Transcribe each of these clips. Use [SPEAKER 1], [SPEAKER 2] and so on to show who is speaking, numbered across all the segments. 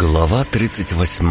[SPEAKER 1] Глава 38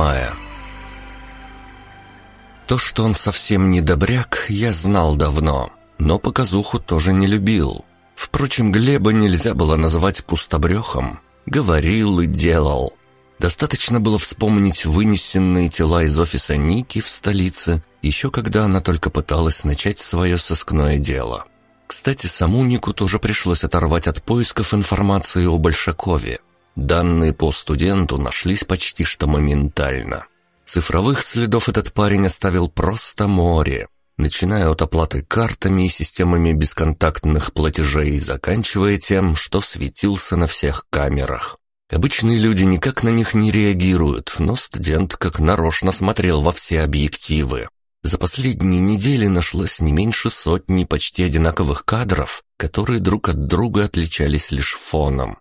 [SPEAKER 1] То, что он совсем не добряк, я знал давно, но показуху тоже не любил. Впрочем, Глеба нельзя было назвать пустобрехом. Говорил и делал. Достаточно было вспомнить вынесенные тела из офиса Ники в столице, еще когда она только пыталась начать свое сыскное дело. Кстати, саму Нику тоже пришлось оторвать от поисков информации о Большакове. Данные по студенту нашлись почти что моментально. Цифровых следов этот парень оставил просто море, начиная от оплаты картами и системами бесконтактных платежей и заканчивая тем, что светился на всех камерах. Обычные люди никак на них не реагируют, но студент как нарочно смотрел во все объективы. За последние недели нашлось не меньше сотни почти одинаковых кадров, которые друг от друга отличались лишь фоном.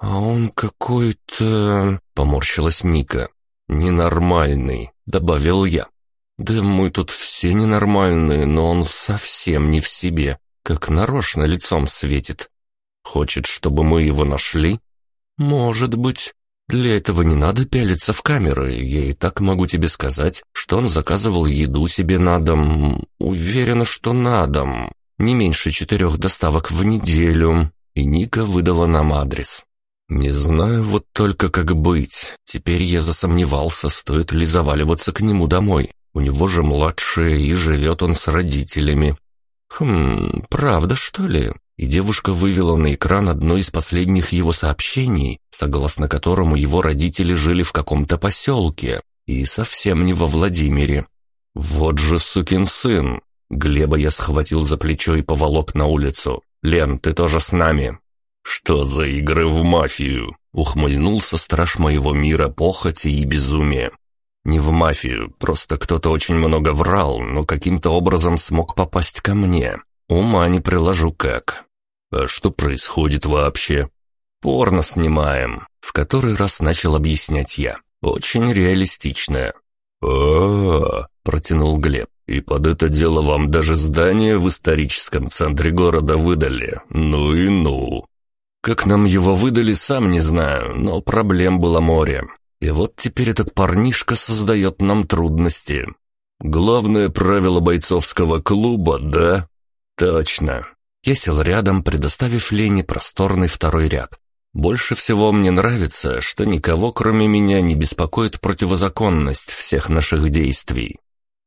[SPEAKER 1] «А он какой-то...» — поморщилась Ника. «Ненормальный», — добавил я. «Да мы тут все ненормальные, но он совсем не в себе, как нарочно лицом светит. Хочет, чтобы мы его нашли?» «Может быть. Для этого не надо пялиться в камеры. Я и так могу тебе сказать, что он заказывал еду себе на дом. Уверена, что на дом. Не меньше четырех доставок в неделю». И Ника выдала нам адрес. «Не знаю вот только как быть. Теперь я засомневался, стоит ли заваливаться к нему домой. У него же младшая, и живет он с родителями». «Хм, правда, что ли?» И девушка вывела на экран одно из последних его сообщений, согласно которому его родители жили в каком-то поселке, и совсем не во Владимире. «Вот же сукин сын!» Глеба я схватил за плечо и поволок на улицу. «Лен, ты тоже с нами!» «Что за игры в мафию?» — ухмыльнулся страж моего мира похоти и безумия. «Не в мафию, просто кто-то очень много врал, но каким-то образом смог попасть ко мне. Ума не приложу как. А что происходит вообще?» «Порно снимаем», — в который раз начал объяснять я. «Очень реалистичное». «А-а-а», протянул Глеб. «И под это дело вам даже здание в историческом центре города выдали. Ну и ну». Как нам его выдали, сам не знаю, но проблем было море. И вот теперь этот парнишка создает нам трудности. Главное правило бойцовского клуба, да? Точно. Я сел рядом, предоставив Лене просторный второй ряд. Больше всего мне нравится, что никого, кроме меня, не беспокоит противозаконность всех наших действий.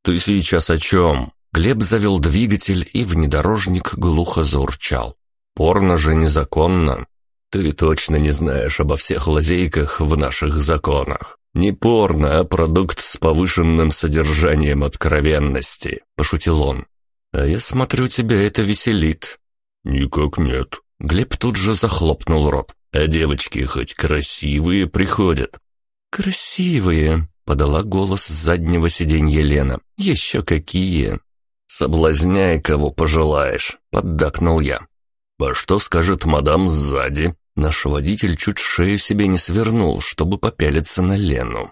[SPEAKER 1] «Ты сейчас о чем?» Глеб завел двигатель, и внедорожник глухо заурчал. Порно же незаконно. Ты точно не знаешь обо всех лазейках в наших законах. Не порно, а продукт с повышенным содержанием откровенности», — пошутил он. «А я смотрю, тебя это веселит». «Никак нет». Глеб тут же захлопнул рот. «А девочки хоть красивые приходят». «Красивые», — подала голос с заднего сиденья Лена. «Еще какие!» «Соблазняй, кого пожелаешь», — поддакнул я. «А что скажет мадам сзади?» Наш водитель чуть шею себе не свернул, чтобы попялиться на Лену.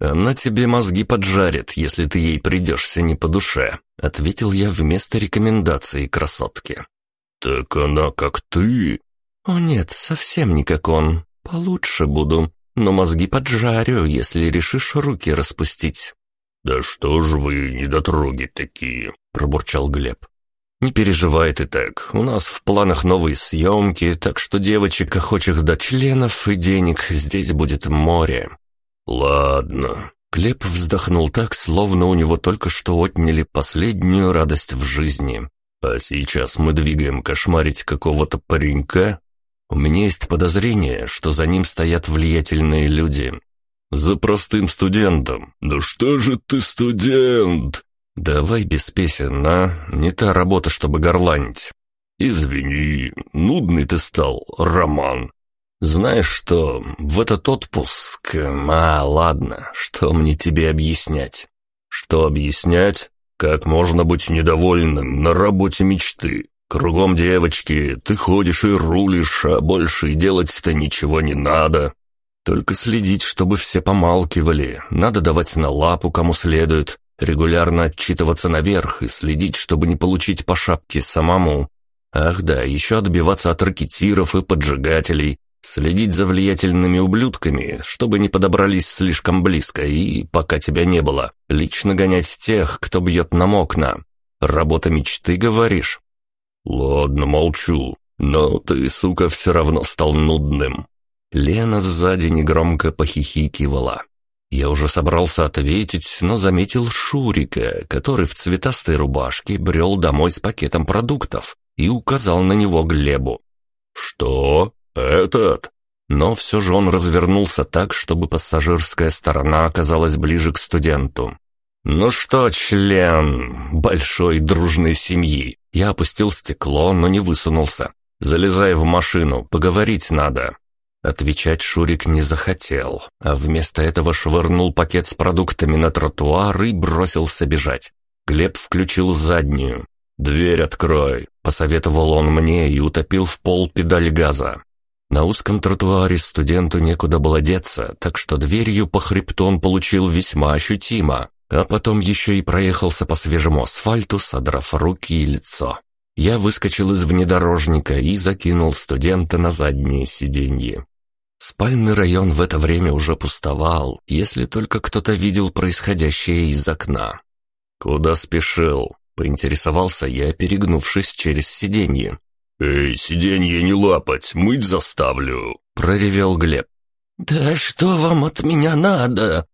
[SPEAKER 1] «Она тебе мозги поджарит, если ты ей придешься не по душе», — ответил я вместо рекомендации красотки. «Так она как ты?» «О нет, совсем не как он. Получше буду, но мозги поджарю, если решишь руки распустить».
[SPEAKER 2] «Да что ж вы недотроги такие?» — пробурчал Глеб.
[SPEAKER 1] «Не переживай ты так. У нас в планах новые съемки, так что девочек, охочих до членов и денег, здесь будет море».
[SPEAKER 2] «Ладно».
[SPEAKER 1] Клеп вздохнул так, словно у него только что отняли последнюю радость в жизни. «А сейчас мы двигаем кошмарить какого-то паренька. У меня есть подозрение, что за ним стоят влиятельные люди. За простым студентом.
[SPEAKER 2] «Да что же ты студент?»
[SPEAKER 1] «Давай без песен, а? Не та работа, чтобы горланить».
[SPEAKER 2] «Извини, нудный ты стал, Роман».
[SPEAKER 1] «Знаешь что, в этот отпуск... А, ладно, что мне тебе объяснять?»
[SPEAKER 2] «Что объяснять? Как можно быть недовольным на работе мечты? Кругом девочки, ты ходишь и рулишь, а больше и делать-то ничего не надо.
[SPEAKER 1] Только следить, чтобы все помалкивали, надо давать на лапу кому следует, Регулярно отчитываться наверх и следить, чтобы не получить по шапке самому. Ах да, еще отбиваться от ракетиров и поджигателей. Следить за влиятельными ублюдками, чтобы не подобрались слишком близко и, пока тебя не было, лично гонять тех, кто бьет нам окна. Работа мечты, говоришь? Ладно, молчу. Но ты, сука, все равно стал нудным. Лена сзади негромко похихикивала. Я уже собрался ответить, но заметил Шурика, который в цветастой рубашке брел домой с пакетом продуктов и указал на него Глебу. «Что? Этот?» Но все же он развернулся так, чтобы пассажирская сторона оказалась ближе к студенту. «Ну что, член большой дружной семьи?» Я опустил стекло, но не высунулся. «Залезай в машину, поговорить надо». Отвечать Шурик не захотел, а вместо этого швырнул пакет с продуктами на тротуар и бросился бежать. Глеб включил заднюю. «Дверь открой», — посоветовал он мне и утопил в пол педаль газа. На узком тротуаре студенту некуда было деться, так что дверью по хребту он получил весьма ощутимо, а потом еще и проехался по свежему асфальту, содрав руки и лицо. Я выскочил из внедорожника и закинул студента на заднее сиденье. Спальный район в это время уже пустовал, если только кто-то видел происходящее из окна. «Куда спешил?» — поинтересовался я, перегнувшись через сиденье. «Эй, сиденье не лапать, мыть заставлю!» — проревел Глеб.
[SPEAKER 3] «Да что вам от меня надо?»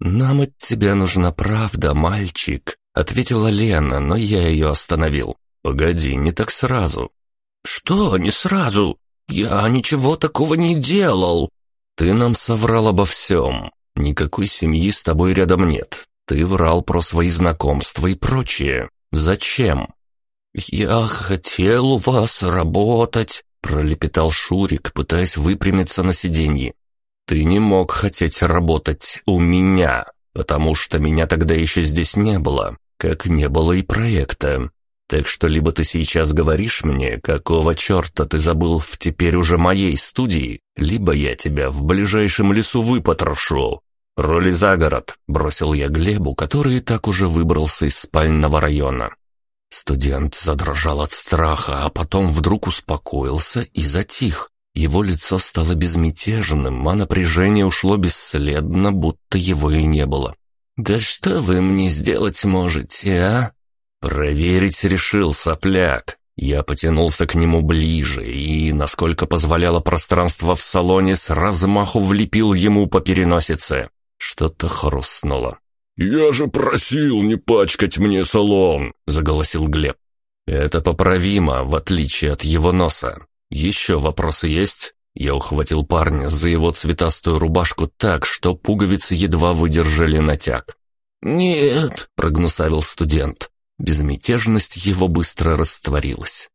[SPEAKER 1] «Нам от тебя нужна правда, мальчик», — ответила Лена, но я ее остановил. «Погоди, не так сразу».
[SPEAKER 3] «Что не сразу? Я ничего такого не делал».
[SPEAKER 1] «Ты нам соврал обо всем. Никакой семьи с тобой рядом нет. Ты врал про свои знакомства и прочее. Зачем?»
[SPEAKER 3] «Я хотел у вас работать», — пролепетал Шурик, пытаясь выпрямиться на сиденье.
[SPEAKER 1] «Ты не мог хотеть работать у меня, потому что меня тогда еще здесь не было, как не было и проекта. Так что либо ты сейчас говоришь мне, какого черта ты забыл в теперь уже моей студии, либо я тебя в ближайшем лесу выпотрошу. Роли за город», — бросил я Глебу, который и так уже выбрался из спального района. Студент задрожал от страха, а потом вдруг успокоился и затих. Его лицо стало безмятежным, а напряжение ушло бесследно, будто его и не было.
[SPEAKER 3] «Да что вы мне сделать можете, а?»
[SPEAKER 1] Проверить решил сопляк. Я потянулся к нему ближе и, насколько позволяло пространство в салоне, с размаху влепил ему по переносице. Что-то хрустнуло. «Я же просил не пачкать мне салон!» — заголосил Глеб. «Это поправимо, в отличие от его носа. Еще вопросы есть?» Я ухватил парня за его цветастую рубашку так, что пуговицы едва выдержали натяг.
[SPEAKER 3] «Нет», —
[SPEAKER 1] прогнусавил студент. Безмятежность его быстро растворилась.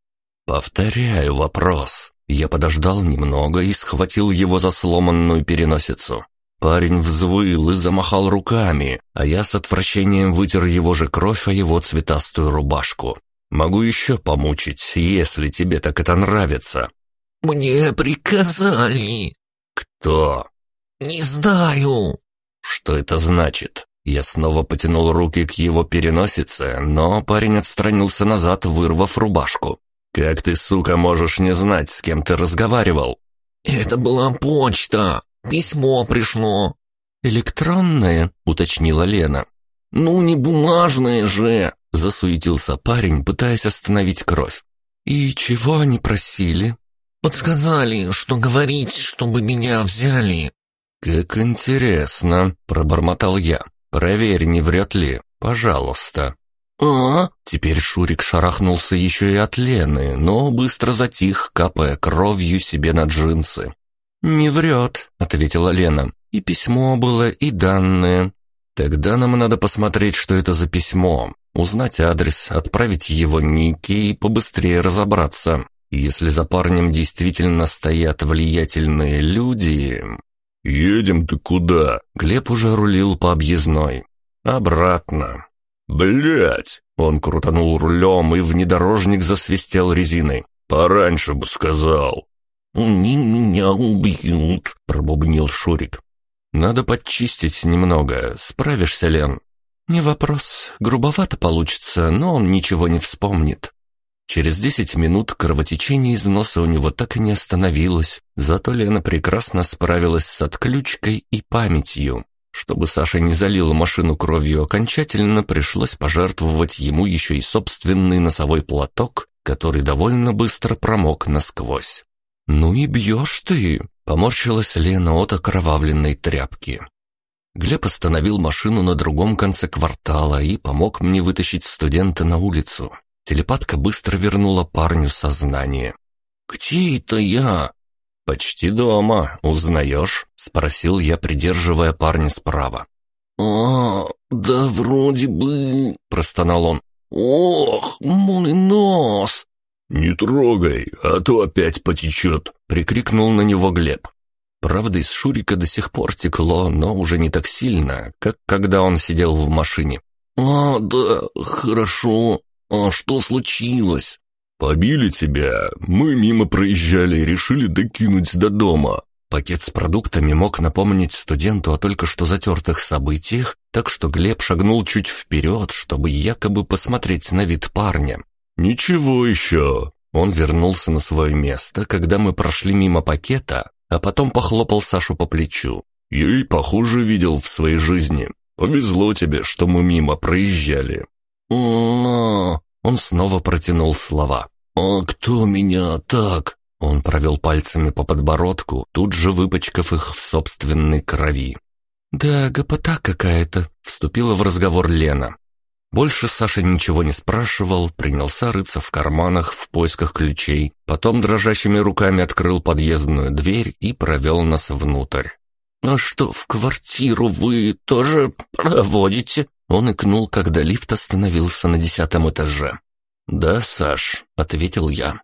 [SPEAKER 1] «Повторяю вопрос». Я подождал немного и схватил его за сломанную переносицу. Парень взвыл и замахал руками, а я с отвращением вытер его же кровь о его цветастую рубашку. «Могу еще помучить, если тебе так это нравится».
[SPEAKER 3] «Мне приказали».
[SPEAKER 1] «Кто?»
[SPEAKER 3] «Не знаю».
[SPEAKER 1] «Что это значит?» Я снова потянул руки к его переносице, но парень отстранился назад, вырвав рубашку. «Как ты, сука, можешь не знать, с кем ты разговаривал?»
[SPEAKER 3] «Это была почта. Письмо пришло».
[SPEAKER 1] «Электронное?» — уточнила Лена.
[SPEAKER 3] «Ну, не бумажное же!»
[SPEAKER 1] — засуетился парень, пытаясь остановить кровь. «И чего они просили?»
[SPEAKER 3] «Подсказали, что говорить, чтобы меня взяли».
[SPEAKER 1] «Как интересно», — пробормотал я. «Проверь, не врет ли. Пожалуйста».
[SPEAKER 3] «А?»
[SPEAKER 1] Теперь Шурик шарахнулся еще и от Лены, но быстро затих, капая кровью себе на джинсы. «Не врет», — ответила Лена. «И письмо было, и данные». «Тогда нам надо посмотреть, что это за письмо, узнать адрес, отправить его Нике и побыстрее разобраться. Если за парнем действительно стоят влиятельные люди, «Едем ты куда?» Глеб уже рулил по объездной. «Обратно». «Блядь!» Он крутанул рулем, и внедорожник засвистел резиной. «Пораньше бы сказал».
[SPEAKER 3] «Они меня убьют», — пробубнил
[SPEAKER 1] Шурик. «Надо подчистить немного. Справишься, Лен?» «Не вопрос. Грубовато получится, но он ничего не вспомнит». Через десять минут кровотечение из носа у него так и не остановилось, зато Лена прекрасно справилась с отключкой и памятью. Чтобы Саша не залила машину кровью окончательно, пришлось пожертвовать ему еще и собственный носовой платок, который довольно быстро промок насквозь. «Ну и бьешь ты!» — поморщилась Лена от окровавленной тряпки. Глеб остановил машину на другом конце квартала и помог мне вытащить студента на улицу. Телепатка быстро вернула парню сознание. «Где это я?» «Почти дома. Узнаешь?» — спросил я, придерживая парня справа.
[SPEAKER 3] «А, да вроде бы...» — простонал он. «Ох, мой нос!»
[SPEAKER 2] «Не трогай, а то опять потечет!» — прикрикнул на него Глеб.
[SPEAKER 1] Правда, из Шурика до сих пор текло, но уже не так сильно, как когда он сидел в машине.
[SPEAKER 3] «А, да, хорошо. А что случилось?»
[SPEAKER 2] «Побили тебя. Мы мимо проезжали и решили докинуть до дома».
[SPEAKER 1] Пакет с продуктами мог напомнить студенту о только что затертых событиях, так что Глеб шагнул чуть вперед, чтобы якобы посмотреть на вид парня.
[SPEAKER 2] «Ничего еще».
[SPEAKER 1] Он вернулся на свое место, когда мы прошли мимо пакета, а потом похлопал Сашу по плечу.
[SPEAKER 2] «Я и похуже видел в своей жизни. Повезло тебе, что мы мимо проезжали».
[SPEAKER 3] «Но...»
[SPEAKER 1] Он снова протянул слова.
[SPEAKER 3] «А кто меня так?»
[SPEAKER 1] Он провел пальцами по подбородку, тут же выпачкав их в собственной крови. «Да, гопота какая-то», — вступила в разговор Лена. Больше Саша ничего не спрашивал, принялся рыться в карманах в поисках ключей, потом дрожащими руками открыл подъездную дверь и провел нас внутрь.
[SPEAKER 3] «А что, в квартиру вы тоже проводите?»
[SPEAKER 1] Он икнул, когда лифт остановился на десятом этаже. «Да, Саш», — ответил я.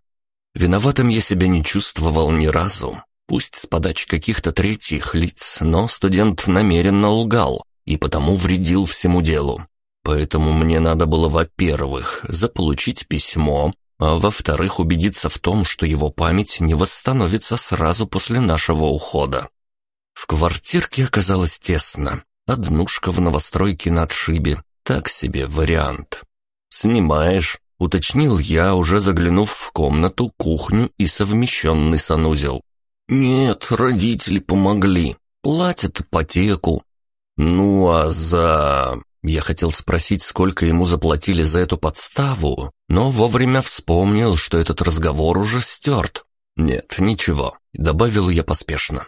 [SPEAKER 1] Виноватым я себя не чувствовал ни разу. Пусть с подачи каких-то третьих лиц, но студент намеренно лгал и потому вредил всему делу. Поэтому мне надо было, во-первых, заполучить письмо, а во-вторых, убедиться в том, что его память не восстановится сразу после нашего ухода. В квартирке оказалось тесно. Однушка в новостройке на отшибе. Так себе вариант. «Снимаешь?» — уточнил я, уже заглянув в комнату, кухню и совмещенный санузел.
[SPEAKER 3] «Нет, родители помогли. Платят ипотеку».
[SPEAKER 1] «Ну а за...» Я хотел спросить, сколько ему заплатили за эту подставу, но вовремя вспомнил, что этот разговор уже стерт. «Нет, ничего», — добавил я поспешно.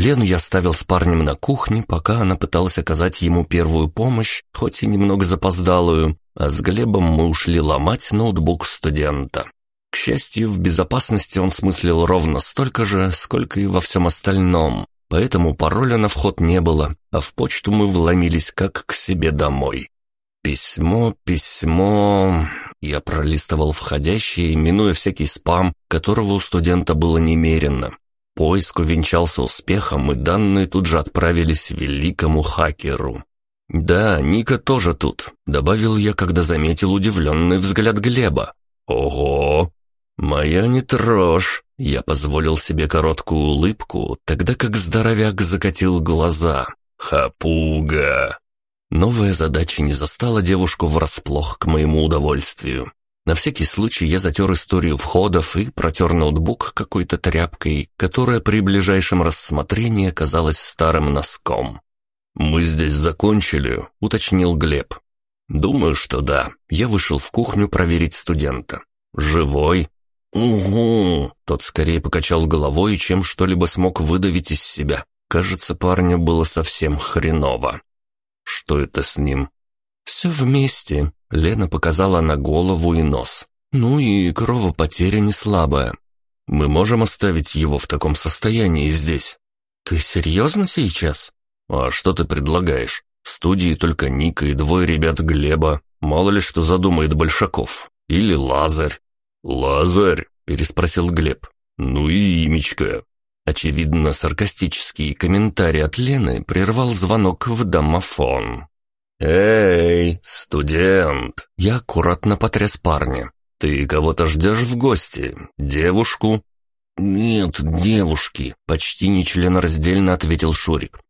[SPEAKER 1] Лену я оставил с парнем на кухне, пока она пыталась оказать ему первую помощь, хоть и немного запоздалую, а с Глебом мы ушли ломать ноутбук студента. К счастью, в безопасности он смыслил ровно столько же, сколько и во всем остальном, поэтому пароля на вход не было, а в почту мы вломились как к себе домой. Письмо, письмо... Я пролистывал входящие, минуя всякий спам, которого у студента было немерено. Поиск увенчался успехом, и данные тут же отправились великому хакеру. «Да, Ника тоже тут», — добавил я, когда заметил удивленный взгляд Глеба. «Ого! Моя не трожь!» Я позволил себе короткую улыбку, тогда как здоровяк закатил глаза. «Хапуга!» Новая задача не застала девушку врасплох к моему удовольствию. На всякий случай я затер историю входов и протер ноутбук какой-то тряпкой, которая при ближайшем рассмотрении оказалась старым носком. «Мы здесь закончили», — уточнил Глеб. «Думаю, что да. Я вышел в кухню проверить студента. Живой?» «Угу!» Тот скорее покачал головой, чем что-либо смог выдавить из себя. Кажется, парню было совсем хреново. «Что это с ним?» «Все вместе», — Лена показала на голову и нос. «Ну и кровопотеря не слабая. Мы можем оставить его в таком состоянии здесь?» «Ты серьезно сейчас?» «А что ты предлагаешь? В студии только Ника и двое ребят Глеба. Мало ли что задумает Большаков. Или Лазарь». «Лазарь?» — переспросил Глеб. «Ну и имечко». Очевидно, саркастический комментарий от Лены прервал звонок в домофон. «Эй, студент!» Я аккуратно потряс парня. «Ты кого-то ждешь в гости? Девушку?»
[SPEAKER 3] «Нет, девушки», — почти нечленораздельно ответил Шурик.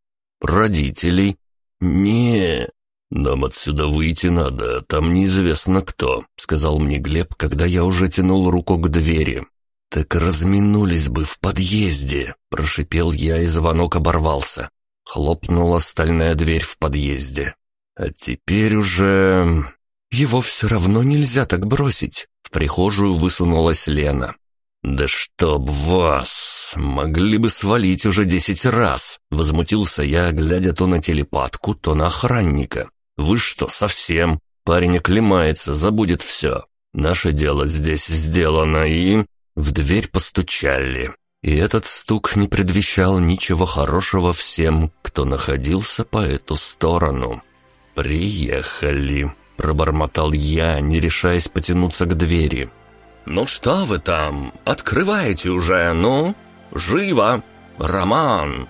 [SPEAKER 1] «Родителей?»
[SPEAKER 3] «Не...»
[SPEAKER 2] «Нам отсюда выйти надо, там неизвестно кто», — сказал мне Глеб, когда я уже тянул руку к двери. «Так разминулись бы в подъезде», — прошипел я, и звонок оборвался. Хлопнула стальная дверь в подъезде. «А теперь уже...» «Его все равно нельзя так бросить», — в прихожую высунулась Лена. «Да чтоб вас! Могли бы свалить уже десять раз!» Возмутился я, глядя то на телепатку, то на охранника. «Вы что, совсем? Парень оклемается, забудет все. Наше дело здесь сделано, и...» В дверь постучали. И этот стук не предвещал ничего хорошего всем, кто находился по эту сторону. «Приехали», — пробормотал я, не решаясь потянуться к двери. «Ну что вы там? Открывайте уже, ну! Живо! Роман!»